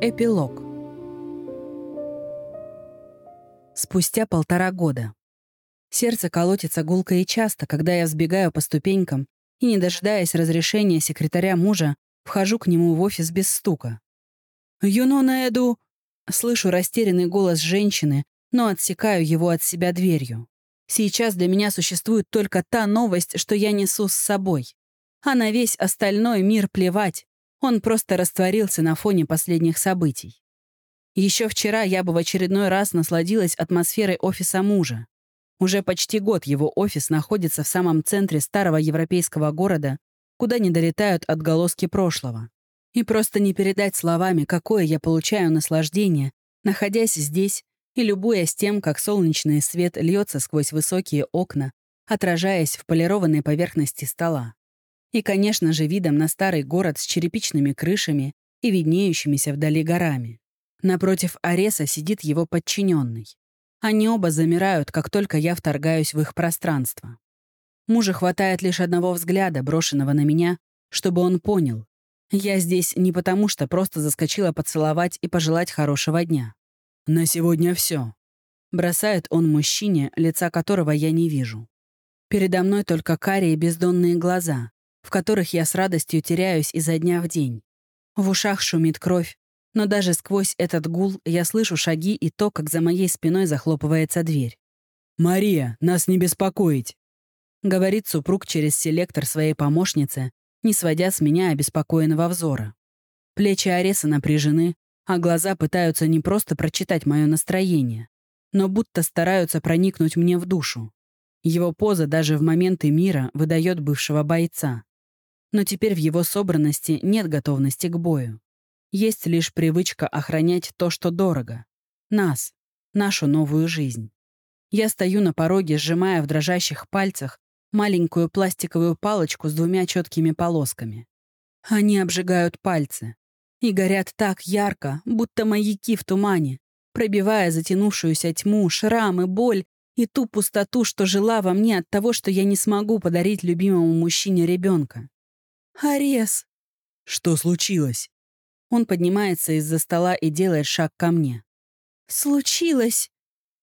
Эпилог. Спустя полтора года. Сердце колотится гулко и часто, когда я взбегаю по ступенькам и, не дожидаясь разрешения секретаря мужа, вхожу к нему в офис без стука. «Юнона Эду!» Слышу растерянный голос женщины, но отсекаю его от себя дверью. Сейчас для меня существует только та новость, что я несу с собой. А на весь остальной мир плевать. Он просто растворился на фоне последних событий. Еще вчера я бы в очередной раз насладилась атмосферой офиса мужа. Уже почти год его офис находится в самом центре старого европейского города, куда не долетают отголоски прошлого. И просто не передать словами, какое я получаю наслаждение, находясь здесь и любуясь тем, как солнечный свет льется сквозь высокие окна, отражаясь в полированной поверхности стола. И, конечно же, видом на старый город с черепичными крышами и виднеющимися вдали горами. Напротив Ареса сидит его подчиненный. Они оба замирают, как только я вторгаюсь в их пространство. Мужа хватает лишь одного взгляда, брошенного на меня, чтобы он понял. Я здесь не потому, что просто заскочила поцеловать и пожелать хорошего дня. «На сегодня все. Бросает он мужчине, лица которого я не вижу. Передо мной только карие бездонные глаза, в которых я с радостью теряюсь изо дня в день. В ушах шумит кровь, но даже сквозь этот гул я слышу шаги и то, как за моей спиной захлопывается дверь. «Мария, нас не беспокоить!» — говорит супруг через селектор своей помощницы, не сводя с меня обеспокоенного взора. Плечи Ареса напряжены, а глаза пытаются не просто прочитать мое настроение, но будто стараются проникнуть мне в душу. Его поза даже в моменты мира выдает бывшего бойца. Но теперь в его собранности нет готовности к бою. Есть лишь привычка охранять то, что дорого. Нас, нашу новую жизнь. Я стою на пороге, сжимая в дрожащих пальцах маленькую пластиковую палочку с двумя четкими полосками. Они обжигают пальцы и горят так ярко, будто маяки в тумане, пробивая затянувшуюся тьму, шрамы, боль и ту пустоту, что жила во мне от того, что я не смогу подарить любимому мужчине ребенка. «Арес!» «Что случилось?» Он поднимается из-за стола и делает шаг ко мне. «Случилось!»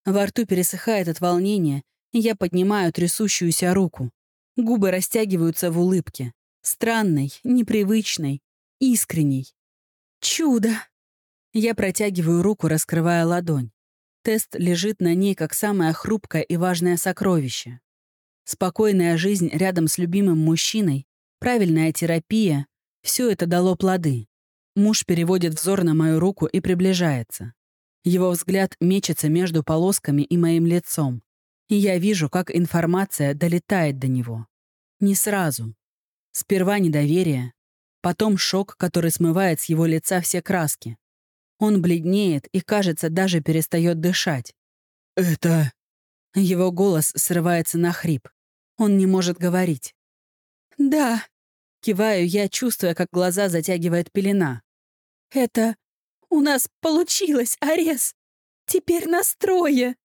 Во рту пересыхает от волнения, и я поднимаю трясущуюся руку. Губы растягиваются в улыбке. Странной, непривычной, искренней. «Чудо!» Я протягиваю руку, раскрывая ладонь. Тест лежит на ней как самое хрупкое и важное сокровище. Спокойная жизнь рядом с любимым мужчиной Правильная терапия — все это дало плоды. Муж переводит взор на мою руку и приближается. Его взгляд мечется между полосками и моим лицом. И я вижу, как информация долетает до него. Не сразу. Сперва недоверие, потом шок, который смывает с его лица все краски. Он бледнеет и, кажется, даже перестает дышать. «Это...» Его голос срывается на хрип. Он не может говорить. «Да», Киваю я, чувствуя, как глаза затягивает пелена. «Это... у нас получилось, Арес! Теперь настрое!»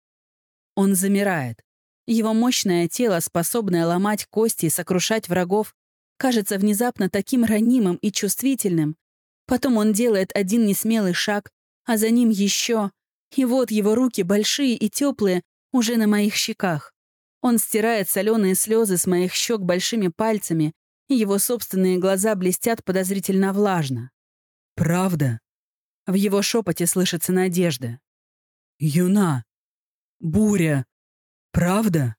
Он замирает. Его мощное тело, способное ломать кости и сокрушать врагов, кажется внезапно таким ранимым и чувствительным. Потом он делает один несмелый шаг, а за ним еще. И вот его руки, большие и теплые, уже на моих щеках. Он стирает соленые слезы с моих щек большими пальцами его собственные глаза блестят подозрительно влажно. «Правда?» В его шепоте слышится надежда. «Юна! Буря! Правда?»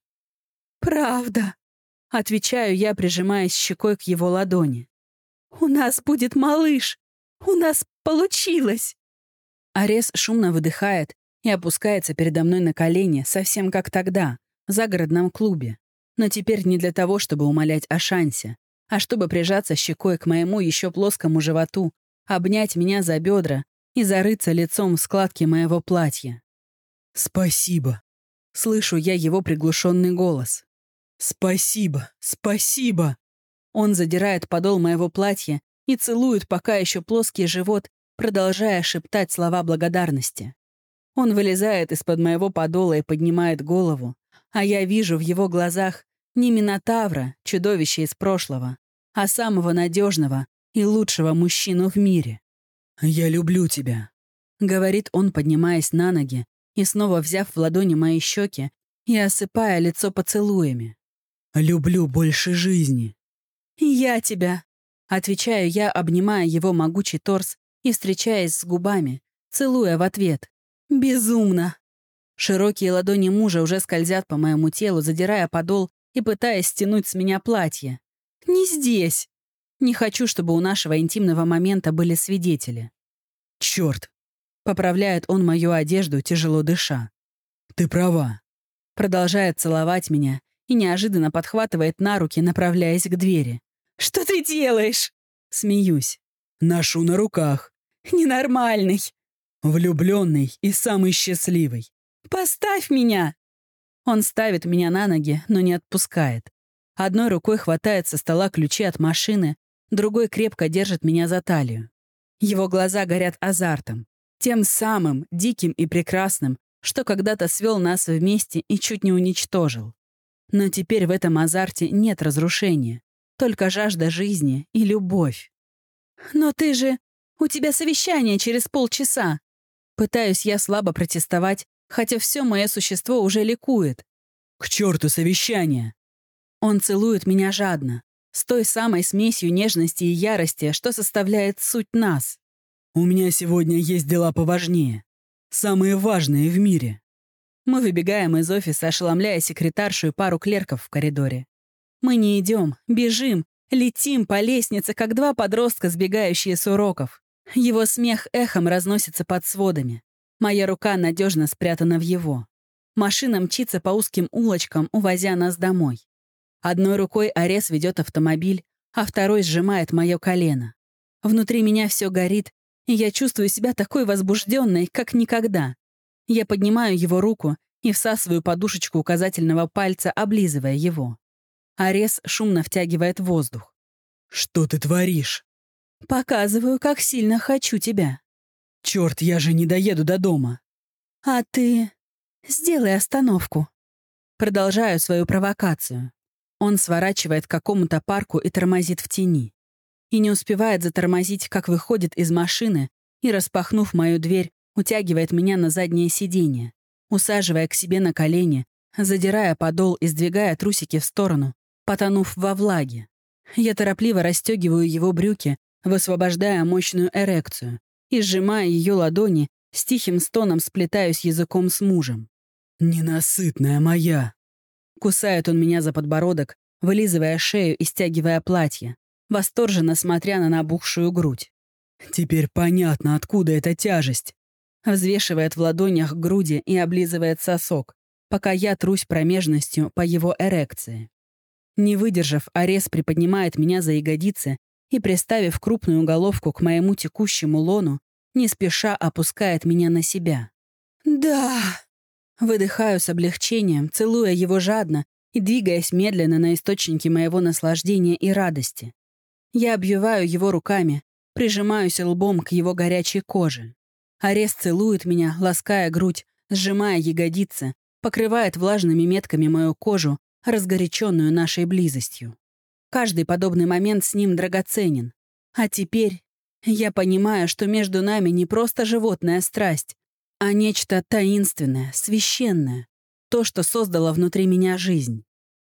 «Правда!» — отвечаю я, прижимаясь щекой к его ладони. «У нас будет малыш! У нас получилось!» Арес шумно выдыхает и опускается передо мной на колени, совсем как тогда, в загородном клубе. Но теперь не для того, чтобы умолять о шансе, а чтобы прижаться щекой к моему еще плоскому животу, обнять меня за бедра и зарыться лицом в складки моего платья. «Спасибо!» — слышу я его приглушенный голос. «Спасибо! Спасибо!» Он задирает подол моего платья и целует пока еще плоский живот, продолжая шептать слова благодарности. Он вылезает из-под моего подола и поднимает голову, а я вижу в его глазах не Минотавра, чудовище из прошлого, а самого надежного и лучшего мужчину в мире. «Я люблю тебя», — говорит он, поднимаясь на ноги и снова взяв в ладони мои щеки и осыпая лицо поцелуями. «Люблю больше жизни». «Я тебя», — отвечаю я, обнимая его могучий торс и встречаясь с губами, целуя в ответ. «Безумно». Широкие ладони мужа уже скользят по моему телу, задирая подол и пытаясь стянуть с меня платье. «Не здесь!» Не хочу, чтобы у нашего интимного момента были свидетели. «Чёрт!» — поправляет он мою одежду, тяжело дыша. «Ты права». Продолжает целовать меня и неожиданно подхватывает на руки, направляясь к двери. «Что ты делаешь?» Смеюсь. «Ношу на руках». «Ненормальный». Влюбленный и самый счастливый. «Поставь меня!» Он ставит меня на ноги, но не отпускает. Одной рукой хватает со стола ключи от машины, другой крепко держит меня за талию. Его глаза горят азартом, тем самым диким и прекрасным, что когда-то свел нас вместе и чуть не уничтожил. Но теперь в этом азарте нет разрушения, только жажда жизни и любовь. «Но ты же... У тебя совещание через полчаса!» Пытаюсь я слабо протестовать, хотя все мое существо уже ликует. «К черту совещание!» Он целует меня жадно, с той самой смесью нежности и ярости, что составляет суть нас. «У меня сегодня есть дела поважнее. Самые важные в мире». Мы выбегаем из офиса, ошеломляя секретаршу и пару клерков в коридоре. Мы не идем, бежим, летим по лестнице, как два подростка, сбегающие с уроков. Его смех эхом разносится под сводами. Моя рука надежно спрятана в его. Машина мчится по узким улочкам, увозя нас домой. Одной рукой Арес ведет автомобиль, а второй сжимает мое колено. Внутри меня все горит, и я чувствую себя такой возбужденной, как никогда. Я поднимаю его руку и всасываю подушечку указательного пальца, облизывая его. Арес шумно втягивает воздух. «Что ты творишь?» «Показываю, как сильно хочу тебя». Черт, я же не доеду до дома. А ты... Сделай остановку. Продолжаю свою провокацию. Он сворачивает к какому-то парку и тормозит в тени. И не успевает затормозить, как выходит из машины и, распахнув мою дверь, утягивает меня на заднее сиденье, усаживая к себе на колени, задирая подол и сдвигая трусики в сторону, потонув во влаге. Я торопливо расстегиваю его брюки, высвобождая мощную эрекцию, и, сжимая ее ладони, с тихим стоном сплетаюсь языком с мужем. «Ненасытная моя!» Кусает он меня за подбородок, вылизывая шею и стягивая платье, восторженно смотря на набухшую грудь. «Теперь понятно, откуда эта тяжесть!» Взвешивает в ладонях груди и облизывает сосок, пока я трусь промежностью по его эрекции. Не выдержав, Арес приподнимает меня за ягодицы и, приставив крупную головку к моему текущему лону, не спеша опускает меня на себя. «Да!» Выдыхаю с облегчением, целуя его жадно и двигаясь медленно на источники моего наслаждения и радости. Я обвиваю его руками, прижимаюсь лбом к его горячей коже. Арест целует меня, лаская грудь, сжимая ягодицы, покрывает влажными метками мою кожу, разгоряченную нашей близостью. Каждый подобный момент с ним драгоценен. А теперь я понимаю, что между нами не просто животная страсть, а нечто таинственное, священное, то, что создало внутри меня жизнь.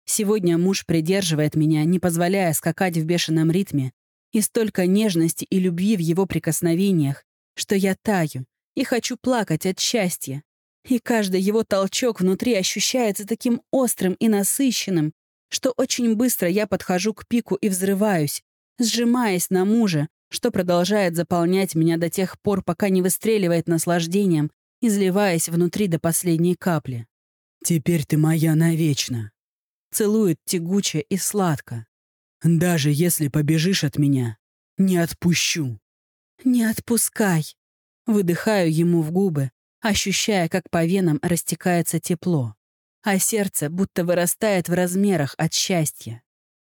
Сегодня муж придерживает меня, не позволяя скакать в бешеном ритме, и столько нежности и любви в его прикосновениях, что я таю и хочу плакать от счастья. И каждый его толчок внутри ощущается таким острым и насыщенным, что очень быстро я подхожу к пику и взрываюсь, сжимаясь на мужа, что продолжает заполнять меня до тех пор, пока не выстреливает наслаждением, изливаясь внутри до последней капли. «Теперь ты моя навечно», — целует тягуче и сладко. «Даже если побежишь от меня, не отпущу». «Не отпускай», — выдыхаю ему в губы, ощущая, как по венам растекается тепло а сердце будто вырастает в размерах от счастья.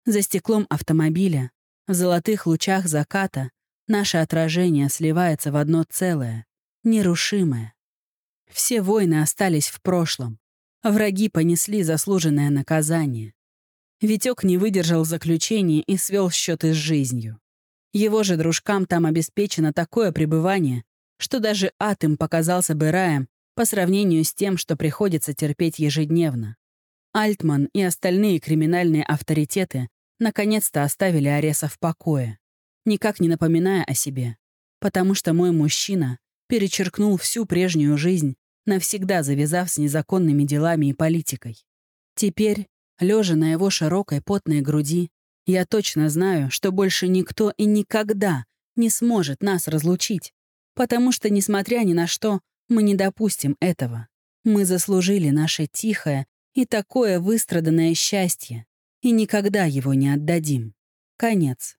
За стеклом автомобиля, в золотых лучах заката, наше отражение сливается в одно целое, нерушимое. Все войны остались в прошлом. Враги понесли заслуженное наказание. Витек не выдержал заключения и свел счеты с жизнью. Его же дружкам там обеспечено такое пребывание, что даже ад им показался бы раем по сравнению с тем, что приходится терпеть ежедневно. Альтман и остальные криминальные авторитеты наконец-то оставили Ареса в покое, никак не напоминая о себе, потому что мой мужчина перечеркнул всю прежнюю жизнь, навсегда завязав с незаконными делами и политикой. Теперь, лежа на его широкой потной груди, я точно знаю, что больше никто и никогда не сможет нас разлучить, потому что, несмотря ни на что, мы не допустим этого. Мы заслужили наше тихое и такое выстраданное счастье, и никогда его не отдадим. Конец.